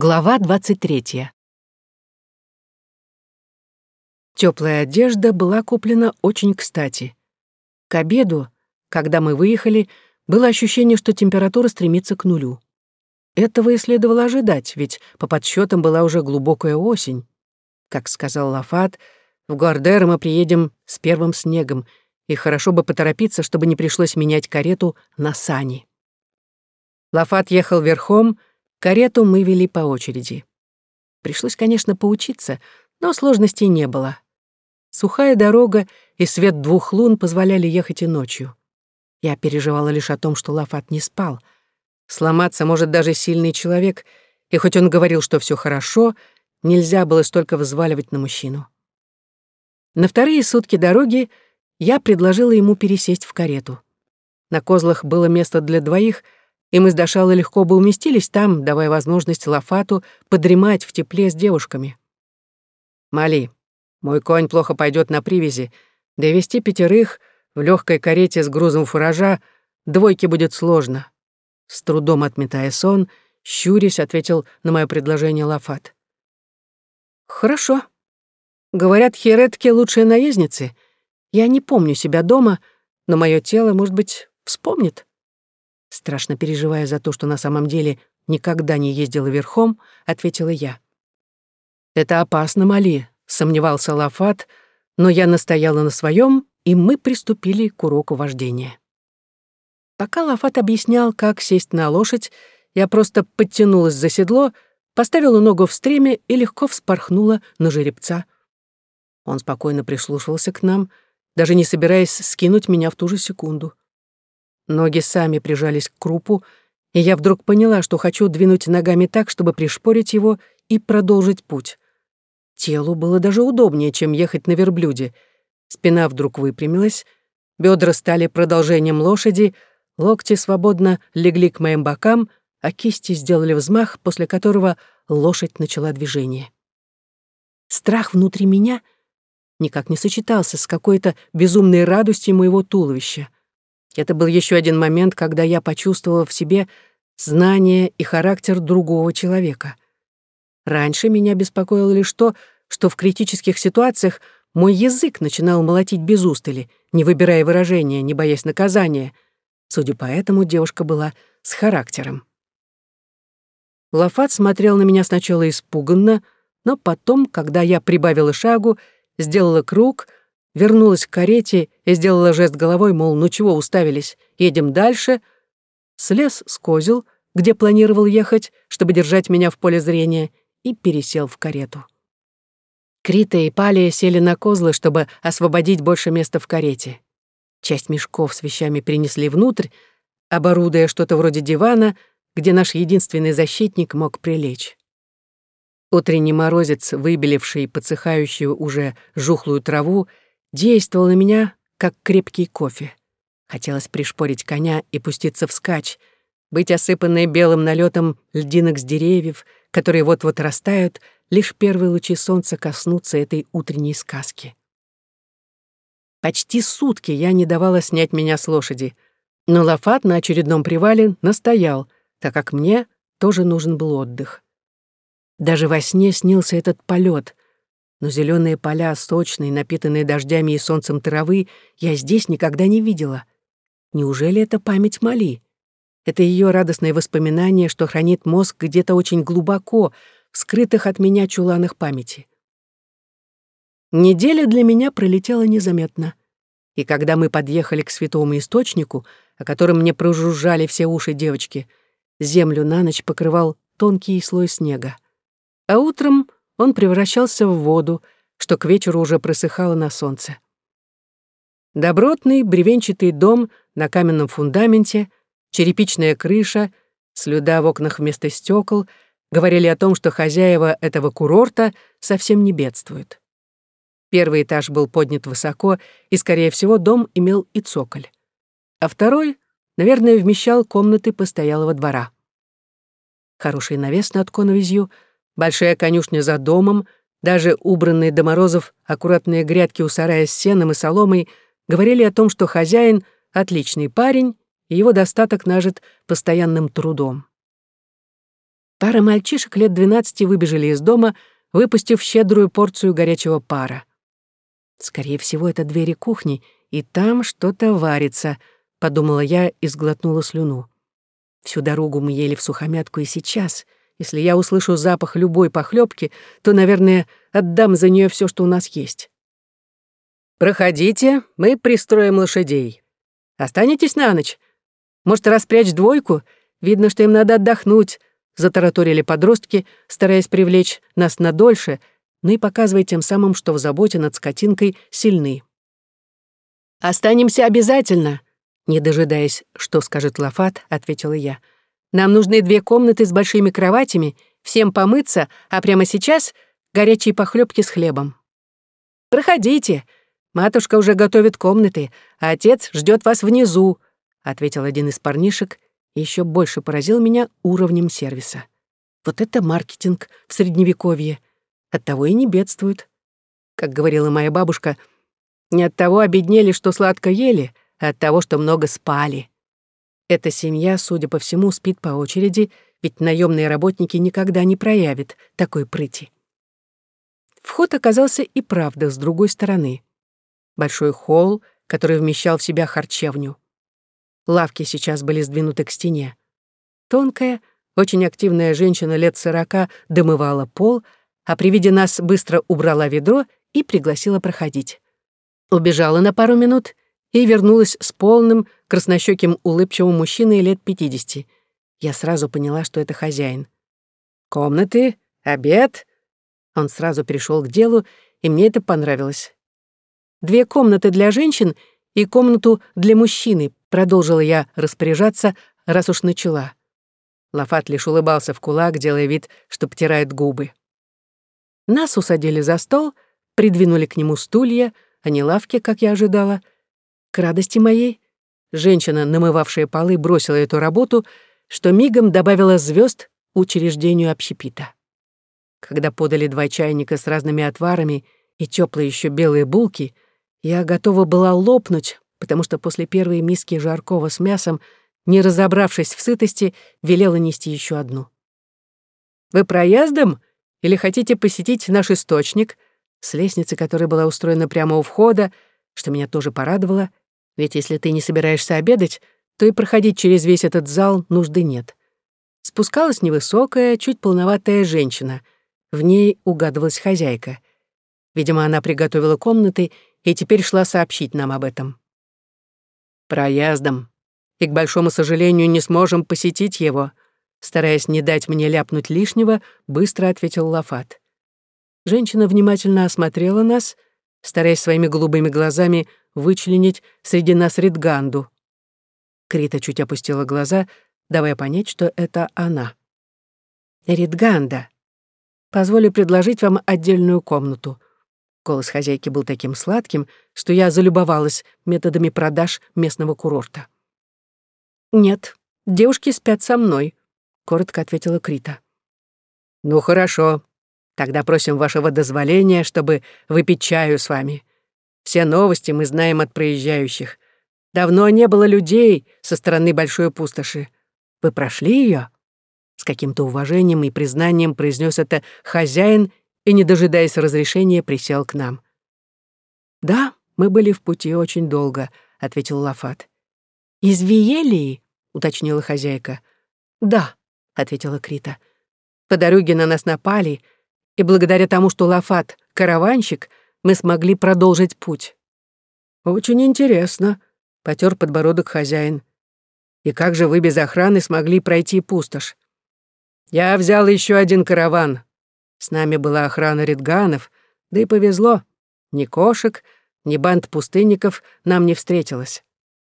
Глава 23. Теплая одежда была куплена очень кстати. К обеду, когда мы выехали, было ощущение, что температура стремится к нулю. Этого и следовало ожидать, ведь по подсчетам была уже глубокая осень. Как сказал Лафат, в Гуардер мы приедем с первым снегом, и хорошо бы поторопиться, чтобы не пришлось менять карету на сани. Лафат ехал верхом, Карету мы вели по очереди. Пришлось, конечно, поучиться, но сложностей не было. Сухая дорога и свет двух лун позволяли ехать и ночью. Я переживала лишь о том, что Лафат не спал. Сломаться может даже сильный человек, и хоть он говорил, что все хорошо, нельзя было столько взваливать на мужчину. На вторые сутки дороги я предложила ему пересесть в карету. На козлах было место для двоих — и мы с Дашалой легко бы уместились там, давая возможность Лафату подремать в тепле с девушками. «Мали, мой конь плохо пойдет на привязи. Довести пятерых в легкой карете с грузом фуража двойке будет сложно». С трудом отметая сон, щурясь, ответил на мое предложение Лафат. «Хорошо. Говорят, херетки — лучшие наездницы. Я не помню себя дома, но мое тело, может быть, вспомнит» страшно переживая за то, что на самом деле никогда не ездила верхом, ответила я. «Это опасно, Мали», — сомневался Лафат, но я настояла на своем, и мы приступили к уроку вождения. Пока Лафат объяснял, как сесть на лошадь, я просто подтянулась за седло, поставила ногу в стреме и легко вспорхнула на жеребца. Он спокойно прислушивался к нам, даже не собираясь скинуть меня в ту же секунду. Ноги сами прижались к крупу, и я вдруг поняла, что хочу двинуть ногами так, чтобы пришпорить его и продолжить путь. Телу было даже удобнее, чем ехать на верблюде. Спина вдруг выпрямилась, бедра стали продолжением лошади, локти свободно легли к моим бокам, а кисти сделали взмах, после которого лошадь начала движение. Страх внутри меня никак не сочетался с какой-то безумной радостью моего туловища. Это был еще один момент, когда я почувствовала в себе знание и характер другого человека. Раньше меня беспокоило лишь то, что в критических ситуациях мой язык начинал молотить без устали, не выбирая выражения, не боясь наказания. Судя по этому, девушка была с характером. Лафат смотрел на меня сначала испуганно, но потом, когда я прибавила шагу, сделала круг — вернулась к карете и сделала жест головой, мол, ну чего уставились, едем дальше, слез с козел, где планировал ехать, чтобы держать меня в поле зрения, и пересел в карету. Крита и Палия сели на козлы, чтобы освободить больше места в карете. Часть мешков с вещами принесли внутрь, оборудуя что-то вроде дивана, где наш единственный защитник мог прилечь. Утренний морозец, выбеливший подсыхающую уже жухлую траву, действовал на меня, как крепкий кофе. Хотелось пришпорить коня и пуститься вскачь, быть осыпанной белым налетом льдинок с деревьев, которые вот-вот растают, лишь первые лучи солнца коснутся этой утренней сказки. Почти сутки я не давала снять меня с лошади, но Лафат на очередном привале настоял, так как мне тоже нужен был отдых. Даже во сне снился этот полет, но зеленые поля, сочные, напитанные дождями и солнцем травы, я здесь никогда не видела. Неужели это память Мали? Это ее радостное воспоминание, что хранит мозг где-то очень глубоко, в скрытых от меня чуланах памяти. Неделя для меня пролетела незаметно. И когда мы подъехали к святому источнику, о котором мне прожужжали все уши девочки, землю на ночь покрывал тонкий слой снега. А утром он превращался в воду, что к вечеру уже просыхало на солнце. Добротный бревенчатый дом на каменном фундаменте, черепичная крыша, слюда в окнах вместо стекол говорили о том, что хозяева этого курорта совсем не бедствуют. Первый этаж был поднят высоко, и, скорее всего, дом имел и цоколь. А второй, наверное, вмещал комнаты постоялого двора. Хороший навес над коновизью — Большая конюшня за домом, даже убранные до морозов аккуратные грядки у сарая с сеном и соломой говорили о том, что хозяин — отличный парень, и его достаток нажит постоянным трудом. Пара мальчишек лет двенадцати выбежали из дома, выпустив щедрую порцию горячего пара. Скорее всего, это двери кухни, и там что-то варится, подумала я и сглотнула слюну. Всю дорогу мы ели в сухомятку и сейчас. Если я услышу запах любой похлебки, то, наверное, отдам за нее все, что у нас есть. «Проходите, мы пристроим лошадей. Останетесь на ночь? Может, распрячь двойку? Видно, что им надо отдохнуть», — затараторили подростки, стараясь привлечь нас надольше, но и показывая тем самым, что в заботе над скотинкой сильны. «Останемся обязательно», — не дожидаясь, что скажет Лафат, ответила я. «Нам нужны две комнаты с большими кроватями, всем помыться, а прямо сейчас горячие похлебки с хлебом». «Проходите», Матушка уже готовит комнаты, а отец ждет вас внизу», — ответил один из парнишек еще больше поразил меня уровнем сервиса. Вот это маркетинг в Средневековье. Оттого и не бедствуют. Как говорила моя бабушка, не от того обеднели, что сладко ели, а от того, что много спали. Эта семья, судя по всему, спит по очереди, ведь наемные работники никогда не проявят такой прыти. Вход оказался и правда с другой стороны большой холл, который вмещал в себя харчевню. Лавки сейчас были сдвинуты к стене. Тонкая, очень активная женщина лет сорока домывала пол, а при виде нас быстро убрала ведро и пригласила проходить. Убежала на пару минут и вернулась с полным, краснощеким улыбчивым мужчиной лет пятидесяти. Я сразу поняла, что это хозяин. «Комнаты? Обед?» Он сразу перешел к делу, и мне это понравилось. Две комнаты для женщин и комнату для мужчины, продолжила я распоряжаться, раз уж начала. Лафат лишь улыбался в кулак, делая вид, что потирает губы. Нас усадили за стол, придвинули к нему стулья, а не лавки, как я ожидала. Радости моей, женщина, намывавшая полы, бросила эту работу, что мигом добавила звезд учреждению общепита. Когда подали два чайника с разными отварами и теплые еще белые булки — я готова была лопнуть, потому что после первой миски жаркого с мясом, не разобравшись в сытости, велела нести еще одну. «Вы проездом? Или хотите посетить наш источник?» С лестницы, которая была устроена прямо у входа, что меня тоже порадовало, ведь если ты не собираешься обедать, то и проходить через весь этот зал нужды нет. Спускалась невысокая, чуть полноватая женщина. В ней угадывалась хозяйка. Видимо, она приготовила комнаты и теперь шла сообщить нам об этом. «Проездом. И, к большому сожалению, не сможем посетить его», стараясь не дать мне ляпнуть лишнего, быстро ответил Лафат. Женщина внимательно осмотрела нас, стараясь своими голубыми глазами вычленить среди нас Ридганду. Крита чуть опустила глаза, давая понять, что это она. «Ридганда, позволю предложить вам отдельную комнату», Голос хозяйки был таким сладким, что я залюбовалась методами продаж местного курорта. «Нет, девушки спят со мной», — коротко ответила Крита. «Ну хорошо. Тогда просим вашего дозволения, чтобы выпить чаю с вами. Все новости мы знаем от проезжающих. Давно не было людей со стороны большой пустоши. Вы прошли ее? С каким-то уважением и признанием произнес это хозяин и, не дожидаясь разрешения, присел к нам. «Да, мы были в пути очень долго», — ответил Лафат. «Из Виелии?» — уточнила хозяйка. «Да», — ответила Крита. «По дороге на нас напали, и благодаря тому, что Лафат — караванщик, мы смогли продолжить путь». «Очень интересно», — потер подбородок хозяин. «И как же вы без охраны смогли пройти пустошь?» «Я взял еще один караван», с нами была охрана редганов, да и повезло. Ни кошек, ни банд пустынников нам не встретилось.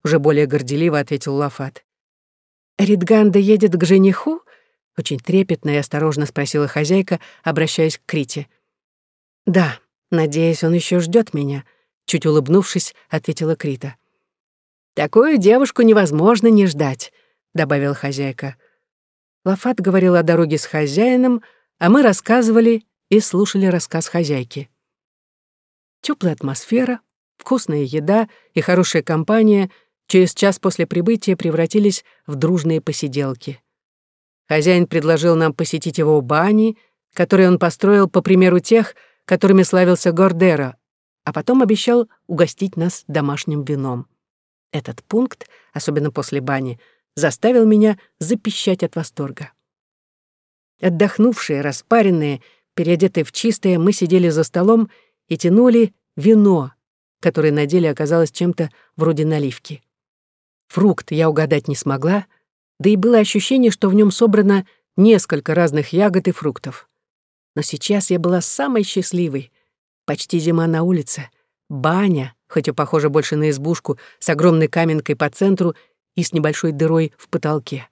Уже более горделиво ответил Лафат. «Ридганда едет к жениху?» Очень трепетно и осторожно спросила хозяйка, обращаясь к Крите. «Да, надеюсь, он еще ждет меня», — чуть улыбнувшись, ответила Крита. «Такую девушку невозможно не ждать», — добавила хозяйка. Лафат говорил о дороге с хозяином, — а мы рассказывали и слушали рассказ хозяйки. Теплая атмосфера, вкусная еда и хорошая компания через час после прибытия превратились в дружные посиделки. Хозяин предложил нам посетить его бани, которые он построил по примеру тех, которыми славился Гордера, а потом обещал угостить нас домашним вином. Этот пункт, особенно после бани, заставил меня запищать от восторга. Отдохнувшие, распаренные, переодетые в чистое, мы сидели за столом и тянули вино, которое на деле оказалось чем-то вроде наливки. Фрукт я угадать не смогла, да и было ощущение, что в нем собрано несколько разных ягод и фруктов. Но сейчас я была самой счастливой. Почти зима на улице, баня, хоть и похожа больше на избушку, с огромной каменкой по центру и с небольшой дырой в потолке.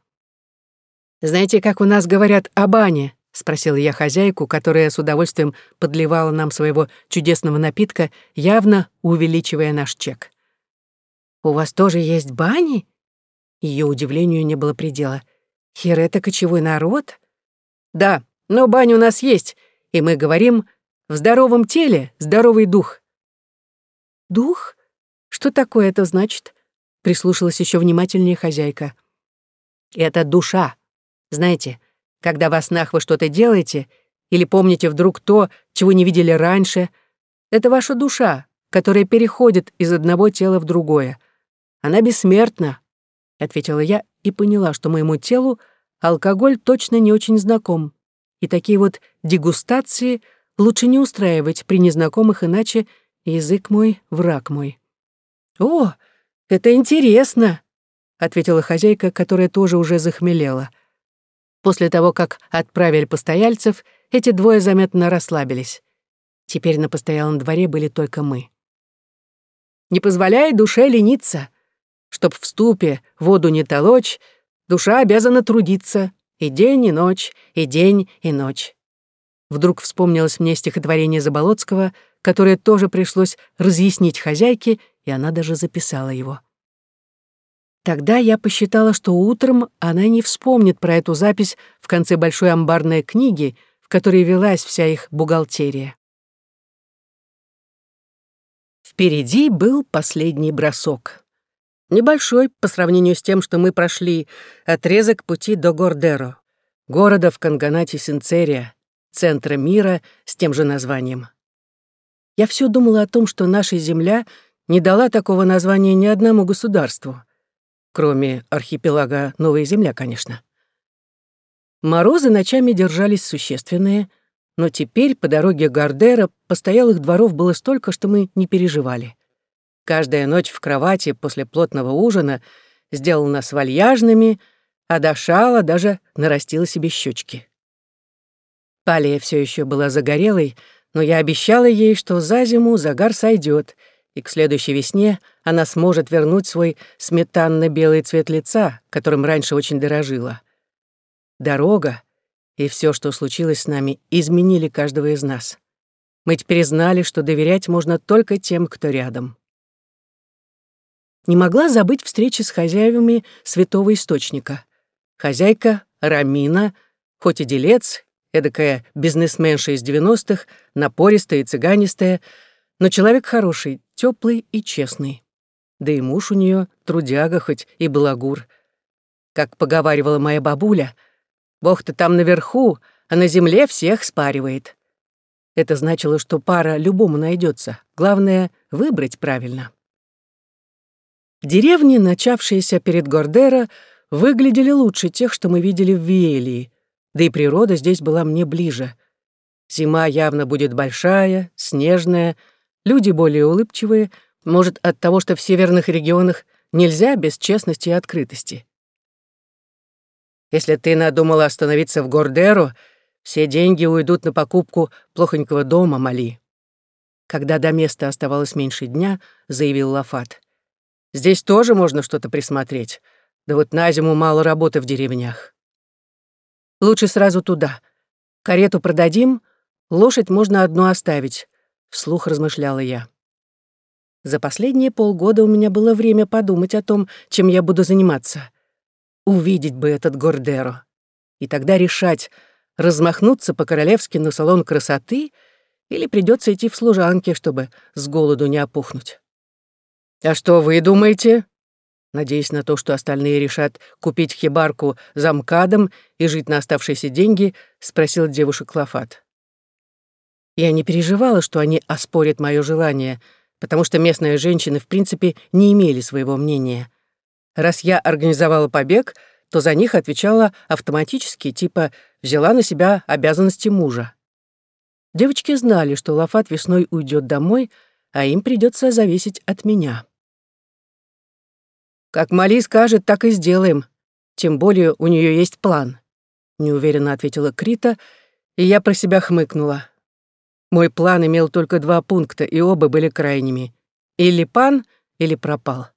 «Знаете, как у нас говорят о бане?» — спросила я хозяйку, которая с удовольствием подливала нам своего чудесного напитка, явно увеличивая наш чек. «У вас тоже есть бани?» Ее удивлению не было предела. «Хир, это кочевой народ?» «Да, но баня у нас есть, и мы говорим, в здоровом теле здоровый дух». «Дух? Что такое это значит?» Прислушалась еще внимательнее хозяйка. «Это душа. Знаете, когда во снах вы что-то делаете или помните вдруг то, чего не видели раньше, это ваша душа, которая переходит из одного тела в другое. Она бессмертна», — ответила я и поняла, что моему телу алкоголь точно не очень знаком. И такие вот дегустации лучше не устраивать при незнакомых, иначе язык мой — враг мой. «О, это интересно», — ответила хозяйка, которая тоже уже захмелела. После того, как отправили постояльцев, эти двое заметно расслабились. Теперь на постоялом дворе были только мы. «Не позволяй душе лениться», Чтоб в ступе воду не толочь, душа обязана трудиться и день, и ночь, и день, и ночь. Вдруг вспомнилось мне стихотворение Заболоцкого, которое тоже пришлось разъяснить хозяйке, и она даже записала его. Тогда я посчитала, что утром она не вспомнит про эту запись в конце большой амбарной книги, в которой велась вся их бухгалтерия. Впереди был последний бросок. Небольшой по сравнению с тем, что мы прошли, отрезок пути до Гордеро, города в Канганате Синцерия, центра мира с тем же названием. Я все думала о том, что наша земля не дала такого названия ни одному государству, кроме архипелага Новая Земля, конечно. Морозы ночами держались существенные, но теперь по дороге Гардера постоялых дворов было столько, что мы не переживали. Каждая ночь в кровати после плотного ужина сделала нас вальяжными, а дошала даже нарастила себе щечки. Палия все еще была загорелой, но я обещала ей, что за зиму загар сойдет, и к следующей весне она сможет вернуть свой сметанно-белый цвет лица, которым раньше очень дорожила. Дорога и все, что случилось с нами, изменили каждого из нас. Мы теперь знали, что доверять можно только тем, кто рядом не могла забыть встречи с хозяевами святого источника. Хозяйка Рамина, хоть и делец, эдакая бизнесменша из девяностых, напористая и цыганистая, но человек хороший, теплый и честный. Да и муж у нее трудяга хоть и балагур. Как поговаривала моя бабуля, Бог-то там наверху, а на земле всех спаривает. Это значило, что пара любому найдется. Главное — выбрать правильно. Деревни, начавшиеся перед Гордера, выглядели лучше тех, что мы видели в Виелии, да и природа здесь была мне ближе. Зима явно будет большая, снежная, люди более улыбчивые, может, от того, что в северных регионах нельзя без честности и открытости. Если ты надумала остановиться в Гордеру, все деньги уйдут на покупку плохонького дома, Мали. Когда до места оставалось меньше дня, заявил Лафат. Здесь тоже можно что-то присмотреть. Да вот на зиму мало работы в деревнях. Лучше сразу туда. Карету продадим, лошадь можно одну оставить, вслух размышляла я. За последние полгода у меня было время подумать о том, чем я буду заниматься. Увидеть бы этот Гордеро. И тогда решать, размахнуться по-королевски на салон красоты или придется идти в служанки, чтобы с голоду не опухнуть. «А что вы думаете?» Надеясь на то, что остальные решат купить хибарку за МКАДом и жить на оставшиеся деньги, спросил девушек Лафат. Я не переживала, что они оспорят мое желание, потому что местные женщины, в принципе, не имели своего мнения. Раз я организовала побег, то за них отвечала автоматически, типа взяла на себя обязанности мужа. Девочки знали, что Лафат весной уйдет домой, а им придется зависеть от меня. «Как Мали скажет, так и сделаем. Тем более у нее есть план», — неуверенно ответила Крита, и я про себя хмыкнула. Мой план имел только два пункта, и оба были крайними. Или пан, или пропал.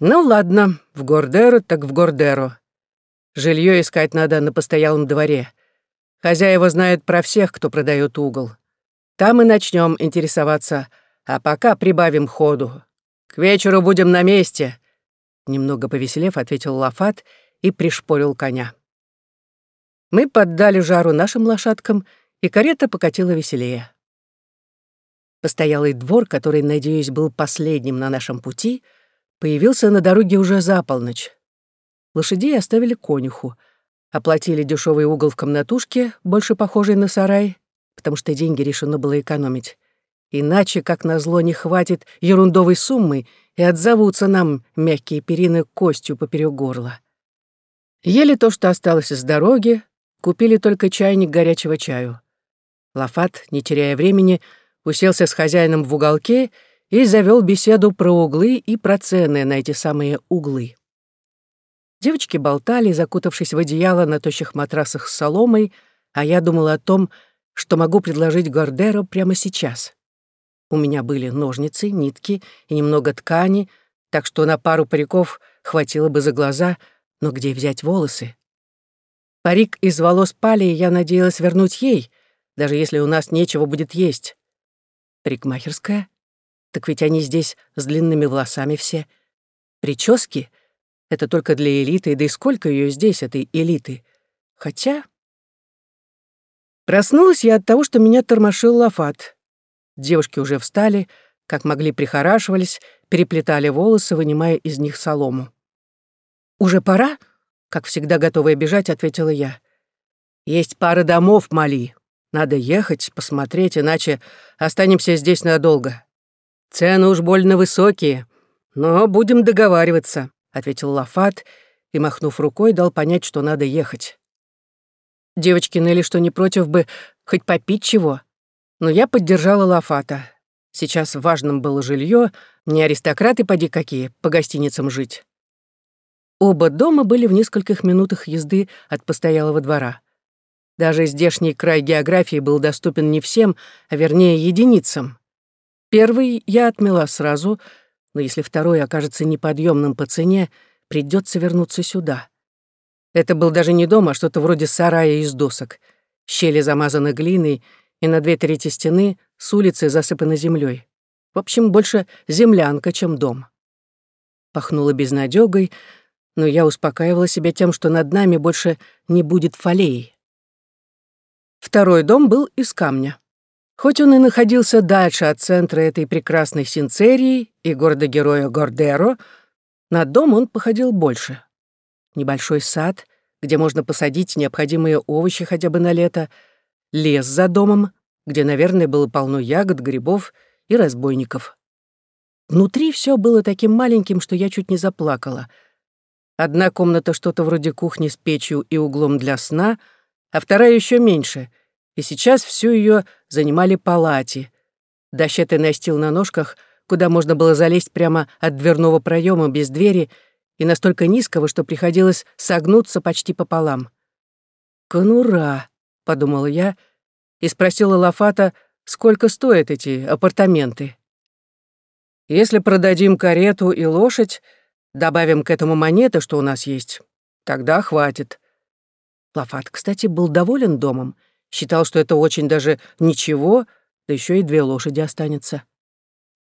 Ну ладно, в Гордеру так в Гордеру. Жилье искать надо на постоялом дворе. Хозяева знают про всех, кто продает угол. Там и начнем интересоваться, а пока прибавим ходу. К вечеру будем на месте. Немного повеселев, ответил Лафат и пришпорил коня. Мы поддали жару нашим лошадкам — и карета покатила веселее. Постоялый двор, который, надеюсь, был последним на нашем пути, появился на дороге уже за полночь. Лошадей оставили конюху, оплатили дешевый угол в комнатушке, больше похожий на сарай, потому что деньги решено было экономить. Иначе, как назло, не хватит ерундовой суммы, и отзовутся нам мягкие перины костью поперек горла. Ели то, что осталось из дороги, купили только чайник горячего чаю. Лафат, не теряя времени, уселся с хозяином в уголке и завел беседу про углы и про цены на эти самые углы. Девочки болтали, закутавшись в одеяло на тощих матрасах с соломой, а я думала о том, что могу предложить Гордеро прямо сейчас. У меня были ножницы, нитки и немного ткани, так что на пару париков хватило бы за глаза, но где взять волосы? Парик из волос пали я надеялась вернуть ей — даже если у нас нечего будет есть. Парикмахерская? Так ведь они здесь с длинными волосами все. Прически — это только для элиты, да и сколько ее здесь, этой элиты. Хотя... Проснулась я от того, что меня тормошил Лафат. Девушки уже встали, как могли прихорашивались, переплетали волосы, вынимая из них солому. «Уже пора?» — как всегда готовая бежать, ответила я. «Есть пара домов, Мали. Надо ехать, посмотреть, иначе останемся здесь надолго. Цены уж больно высокие, но будем договариваться», — ответил Лафат и, махнув рукой, дал понять, что надо ехать. Девочки ныли, что не против бы хоть попить чего, но я поддержала Лафата. Сейчас важным было жилье, не аристократы поди какие, по гостиницам жить. Оба дома были в нескольких минутах езды от постоялого двора. Даже здешний край географии был доступен не всем, а вернее единицам. Первый я отмела сразу, но если второй окажется неподъемным по цене, придется вернуться сюда. Это был даже не дом, а что-то вроде сарая из досок. Щели замазаны глиной, и на две трети стены с улицы засыпаны землей. В общем, больше землянка, чем дом. Пахнуло безнадёгой, но я успокаивала себя тем, что над нами больше не будет фолей. Второй дом был из камня. Хоть он и находился дальше от центра этой прекрасной Синцерии и города-героя Гордеро, на дом он походил больше. Небольшой сад, где можно посадить необходимые овощи хотя бы на лето, лес за домом, где, наверное, было полно ягод, грибов и разбойников. Внутри все было таким маленьким, что я чуть не заплакала. Одна комната что-то вроде кухни с печью и углом для сна — а вторая еще меньше, и сейчас всю ее занимали палати. Дощатый настил на ножках, куда можно было залезть прямо от дверного проема без двери и настолько низкого, что приходилось согнуться почти пополам. «Конура», — подумала я и спросила Лафата, сколько стоят эти апартаменты. «Если продадим карету и лошадь, добавим к этому монеты, что у нас есть, тогда хватит», Лафат, кстати, был доволен домом, считал, что это очень даже ничего, да еще и две лошади останется.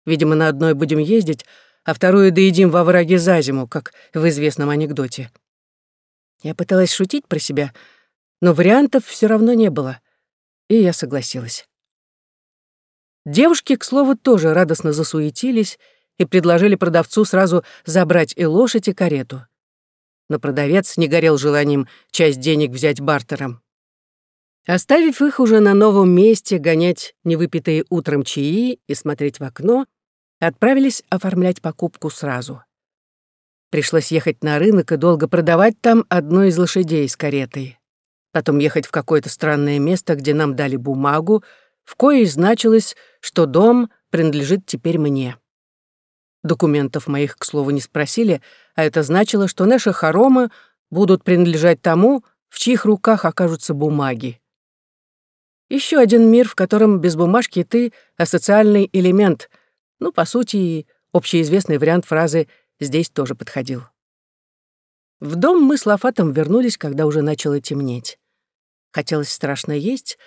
Видимо, на одной будем ездить, а вторую доедим во враге за зиму, как в известном анекдоте. Я пыталась шутить про себя, но вариантов все равно не было, и я согласилась. Девушки, к слову, тоже радостно засуетились, и предложили продавцу сразу забрать и лошадь, и карету. Но продавец не горел желанием часть денег взять бартером. Оставив их уже на новом месте гонять невыпитые утром чаи и смотреть в окно, отправились оформлять покупку сразу. Пришлось ехать на рынок и долго продавать там одну из лошадей с каретой. Потом ехать в какое-то странное место, где нам дали бумагу, в коей значилось, что дом принадлежит теперь мне. Документов моих, к слову, не спросили, а это значило, что наши хоромы будут принадлежать тому, в чьих руках окажутся бумаги. Еще один мир, в котором без бумажки ты — асоциальный элемент. Ну, по сути, общеизвестный вариант фразы здесь тоже подходил. В дом мы с Лафатом вернулись, когда уже начало темнеть. Хотелось страшно есть,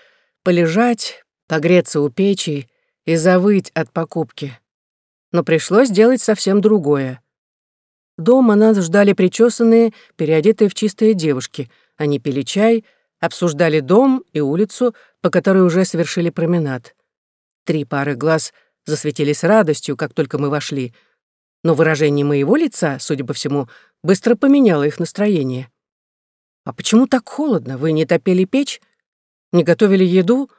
полежать, погреться у печи и завыть от покупки. Но пришлось делать совсем другое. Дома нас ждали причесанные, переодетые в чистые девушки. Они пили чай — обсуждали дом и улицу, по которой уже совершили променад. Три пары глаз засветились радостью, как только мы вошли, но выражение моего лица, судя по всему, быстро поменяло их настроение. «А почему так холодно? Вы не топили печь? Не готовили еду?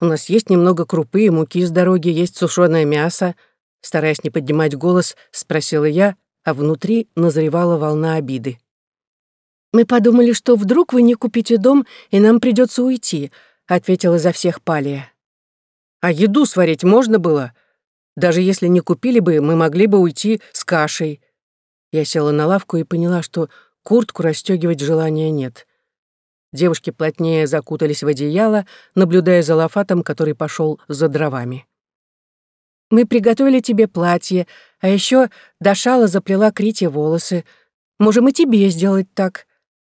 У нас есть немного крупы и муки с дороги, есть сушеное мясо», стараясь не поднимать голос, спросила я, а внутри назревала волна обиды. «Мы подумали, что вдруг вы не купите дом, и нам придется уйти», — ответила за всех Палия. «А еду сварить можно было? Даже если не купили бы, мы могли бы уйти с кашей». Я села на лавку и поняла, что куртку расстегивать желания нет. Девушки плотнее закутались в одеяло, наблюдая за лафатом, который пошел за дровами. «Мы приготовили тебе платье, а еще Дашала заплела Крите волосы. Можем и тебе сделать так»,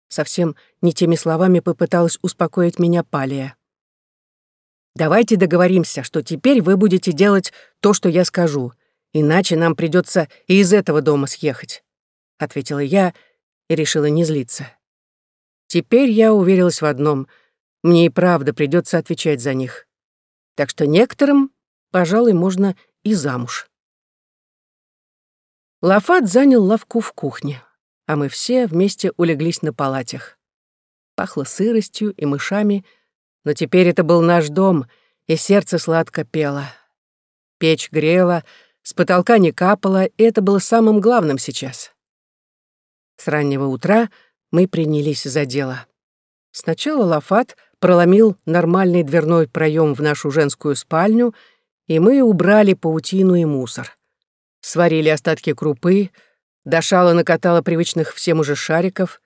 Совсем не теми словами попыталась успокоить меня Палия. «Давайте договоримся, что теперь вы будете делать то, что я скажу, иначе нам придется и из этого дома съехать», — ответила я и решила не злиться. Теперь я уверилась в одном — мне и правда придется отвечать за них. Так что некоторым, пожалуй, можно и замуж. Лафат занял лавку в кухне а мы все вместе улеглись на палатях. Пахло сыростью и мышами, но теперь это был наш дом, и сердце сладко пело. Печь грела, с потолка не капало, и это было самым главным сейчас. С раннего утра мы принялись за дело. Сначала Лафат проломил нормальный дверной проем в нашу женскую спальню, и мы убрали паутину и мусор. Сварили остатки крупы, Дошала накатала привычных всем уже шариков.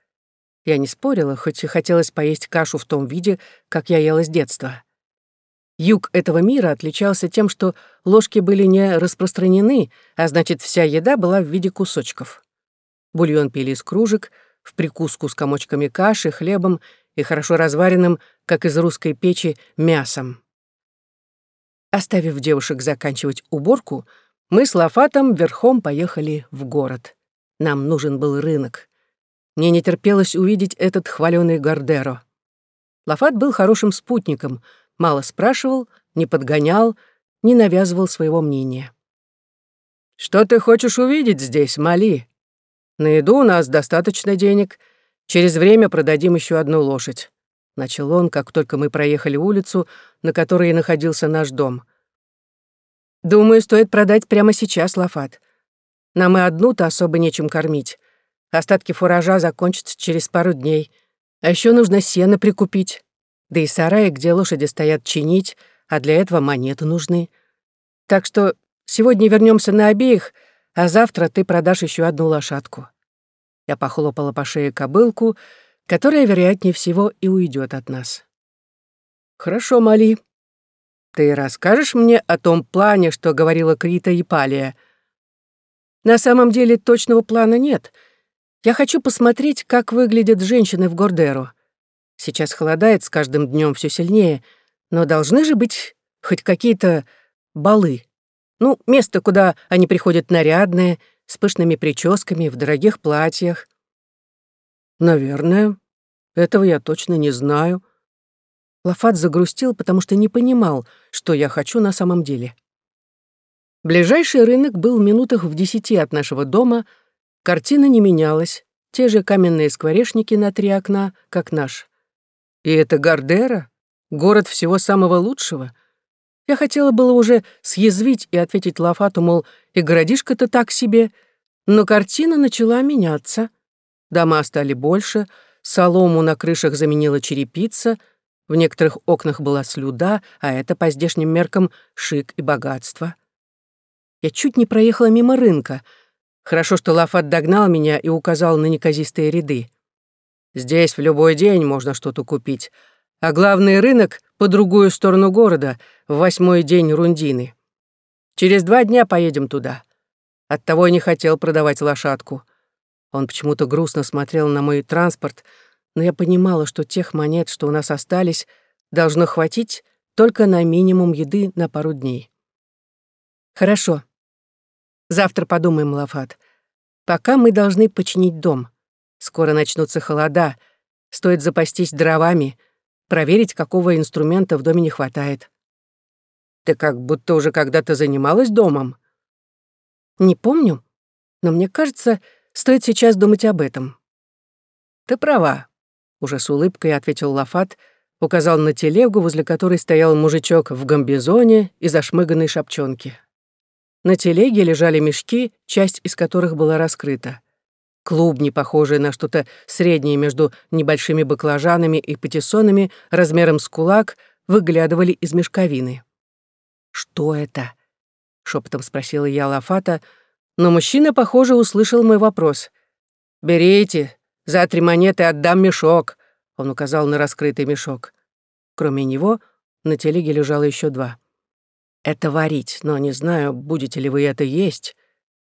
Я не спорила, хоть и хотелось поесть кашу в том виде, как я ела с детства. Юг этого мира отличался тем, что ложки были не распространены, а значит, вся еда была в виде кусочков. Бульон пили из кружек, в прикуску с комочками каши, хлебом и хорошо разваренным, как из русской печи, мясом. Оставив девушек заканчивать уборку, мы с Лафатом верхом поехали в город. Нам нужен был рынок. Мне не терпелось увидеть этот хваленый Гардеро. Лафат был хорошим спутником, мало спрашивал, не подгонял, не навязывал своего мнения. «Что ты хочешь увидеть здесь, Мали? На еду у нас достаточно денег. Через время продадим еще одну лошадь», — начал он, как только мы проехали улицу, на которой находился наш дом. «Думаю, стоит продать прямо сейчас, Лафат. Нам и одну-то особо нечем кормить. Остатки фуража закончатся через пару дней. А еще нужно сено прикупить. Да и сараи, где лошади стоят, чинить, а для этого монеты нужны. Так что сегодня вернемся на обеих, а завтра ты продашь еще одну лошадку. Я похлопала по шее кобылку, которая, вероятнее всего, и уйдет от нас. «Хорошо, Мали. Ты расскажешь мне о том плане, что говорила Крита и Палия?» На самом деле точного плана нет. Я хочу посмотреть, как выглядят женщины в Гордеру. Сейчас холодает с каждым днем все сильнее, но должны же быть хоть какие-то балы. Ну, место, куда они приходят нарядные, с пышными прическами, в дорогих платьях. Наверное. Этого я точно не знаю. Лафат загрустил, потому что не понимал, что я хочу на самом деле. Ближайший рынок был в минутах в десяти от нашего дома, картина не менялась, те же каменные скворечники на три окна, как наш. И это Гардера, город всего самого лучшего. Я хотела было уже съязвить и ответить Лафату, мол, и городишко-то так себе, но картина начала меняться. Дома стали больше, солому на крышах заменила черепица, в некоторых окнах была слюда, а это по здешним меркам шик и богатство. Я чуть не проехала мимо рынка. Хорошо, что Лафат догнал меня и указал на неказистые ряды. Здесь в любой день можно что-то купить, а главный рынок по другую сторону города, в восьмой день Рундины. Через два дня поедем туда. Оттого и не хотел продавать лошадку. Он почему-то грустно смотрел на мой транспорт, но я понимала, что тех монет, что у нас остались, должно хватить только на минимум еды на пару дней. Хорошо. Завтра подумаем, Лафат. Пока мы должны починить дом. Скоро начнутся холода. Стоит запастись дровами, проверить, какого инструмента в доме не хватает. Ты как будто уже когда-то занималась домом. Не помню, но мне кажется, стоит сейчас думать об этом. Ты права, уже с улыбкой ответил Лафат, указал на телегу, возле которой стоял мужичок в гамбизоне и зашмыганной шапчонке. На телеге лежали мешки, часть из которых была раскрыта. Клубни, похожие на что-то среднее между небольшими баклажанами и патиссонами размером с кулак, выглядывали из мешковины. «Что это?» — шепотом спросила я Лафата, но мужчина, похоже, услышал мой вопрос. «Берите, за три монеты отдам мешок», — он указал на раскрытый мешок. Кроме него на телеге лежало еще два. «Это варить, но не знаю, будете ли вы это есть».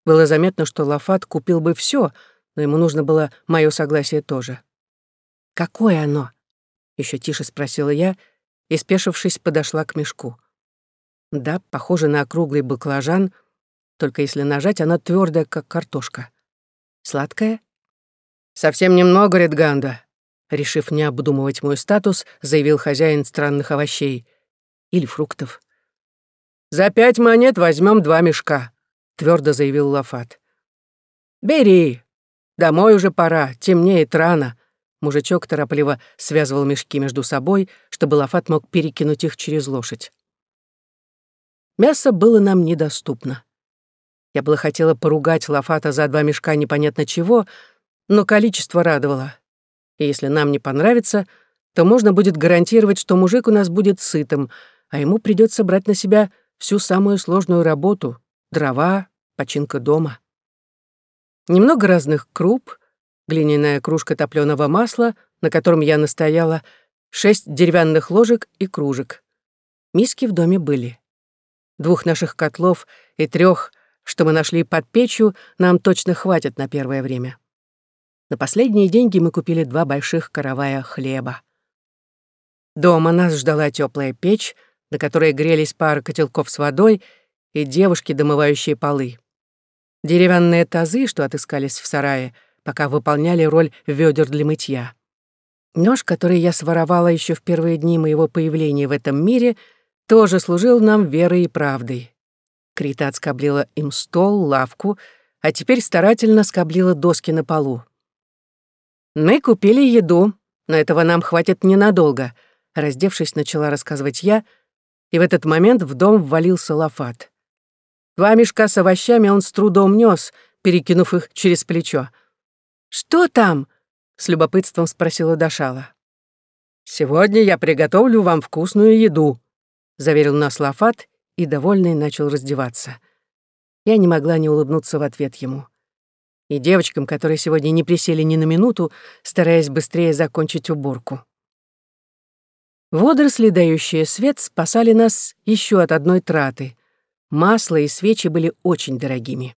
Было заметно, что Лафат купил бы все, но ему нужно было мое согласие тоже. «Какое оно?» — еще тише спросила я и, спешившись, подошла к мешку. Да, похоже на округлый баклажан, только если нажать, она твердая, как картошка. Сладкая? Совсем немного, Редганда. Решив не обдумывать мой статус, заявил хозяин странных овощей. Или фруктов. «За пять монет возьмем два мешка», — твердо заявил Лафат. «Бери. Домой уже пора, темнеет рано». Мужичок торопливо связывал мешки между собой, чтобы Лафат мог перекинуть их через лошадь. Мясо было нам недоступно. Я было хотела поругать Лафата за два мешка непонятно чего, но количество радовало. И если нам не понравится, то можно будет гарантировать, что мужик у нас будет сытым, а ему придется брать на себя всю самую сложную работу — дрова, починка дома. Немного разных круп, глиняная кружка топленого масла, на котором я настояла, шесть деревянных ложек и кружек. Миски в доме были. Двух наших котлов и трех, что мы нашли под печью, нам точно хватит на первое время. На последние деньги мы купили два больших каравая хлеба. Дома нас ждала теплая печь, на которой грелись пара котелков с водой и девушки, домывающие полы. Деревянные тазы, что отыскались в сарае, пока выполняли роль ведер для мытья. Нож, который я своровала еще в первые дни моего появления в этом мире — тоже служил нам верой и правдой. Крита отскоблила им стол, лавку, а теперь старательно скоблила доски на полу. «Мы купили еду, но этого нам хватит ненадолго», раздевшись, начала рассказывать я, и в этот момент в дом ввалился Лафат. Два мешка с овощами он с трудом нес, перекинув их через плечо. «Что там?» — с любопытством спросила Дашала. «Сегодня я приготовлю вам вкусную еду», заверил нас Лафат и, довольный, начал раздеваться. Я не могла не улыбнуться в ответ ему. И девочкам, которые сегодня не присели ни на минуту, стараясь быстрее закончить уборку. Водоросли, дающие свет, спасали нас еще от одной траты. Масло и свечи были очень дорогими.